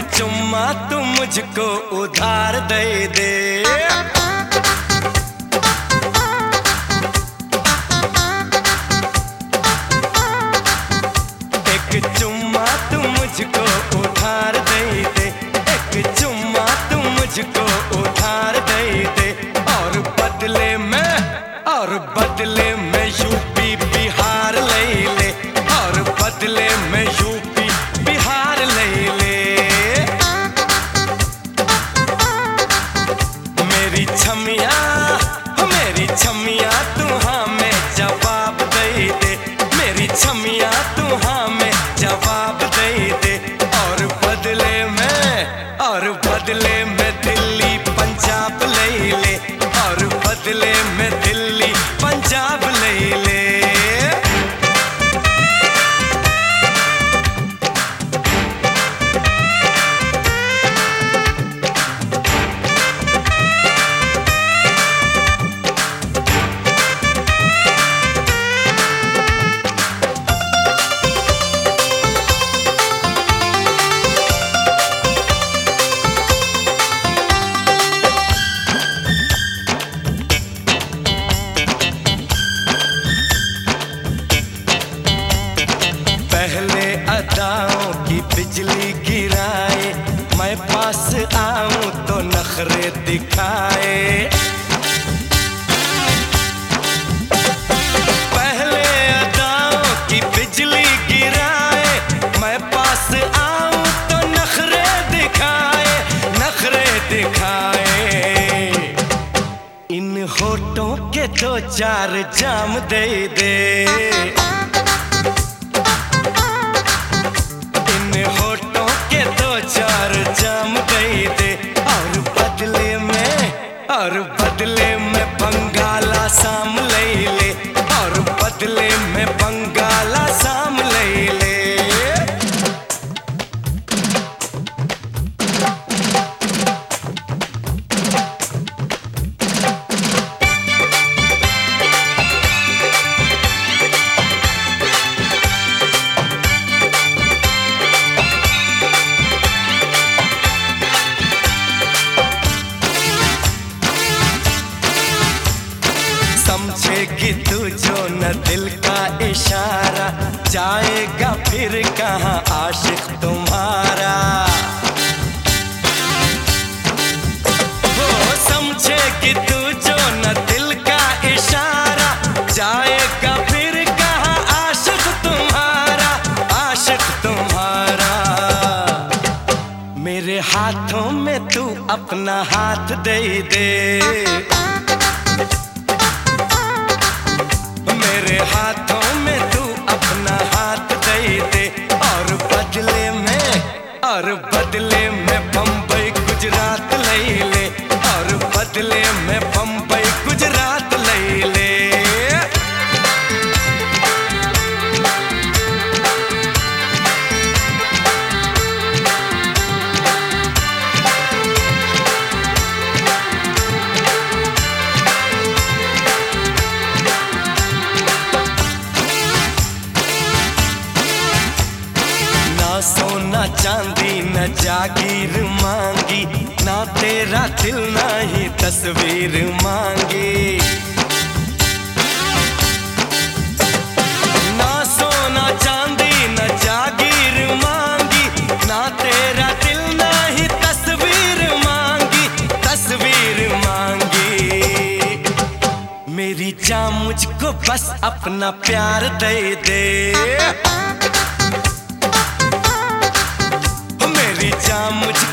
चुम्मा तू मुझको उधार दे दे। अदाओं की बिजली गिराए, मैं पास आऊँ तो नखरे दिखाए। पहले अदाओं की बिजली गिराए, मैं पास आऊँ तो नखरे दिखाए नखरे दिखाए। इन होठों के दो चार जाम दे दे। बंगाला समझेगी तू जो न दिल का इशारा, जाएगा फिर कहाँ आशिक तुम्हारा? वो समझेगी तू जो न दिल का इशारा, जाएगा फिर कहाँ आशिक तुम्हारा? आशिक तुम्हारा। मेरे हाथों में तू अपना हाथ दे दे। हाथों में तू अपना हाथ दे दे। और बदले में, और बदले में बम्बई, गुजरात ले ले। और बदले में बम्बई सोना चांदी न जागीर मांगी, ना तेरा दिल, ना ही तस्वीर मांगी। ना सोना चांदी न जागीर मांगी, ना तेरा दिल, ना ही तस्वीर मांगी तस्वीर मांगी। मेरी जान मुझको बस अपना प्यार दे दे। मेरी जान मुझको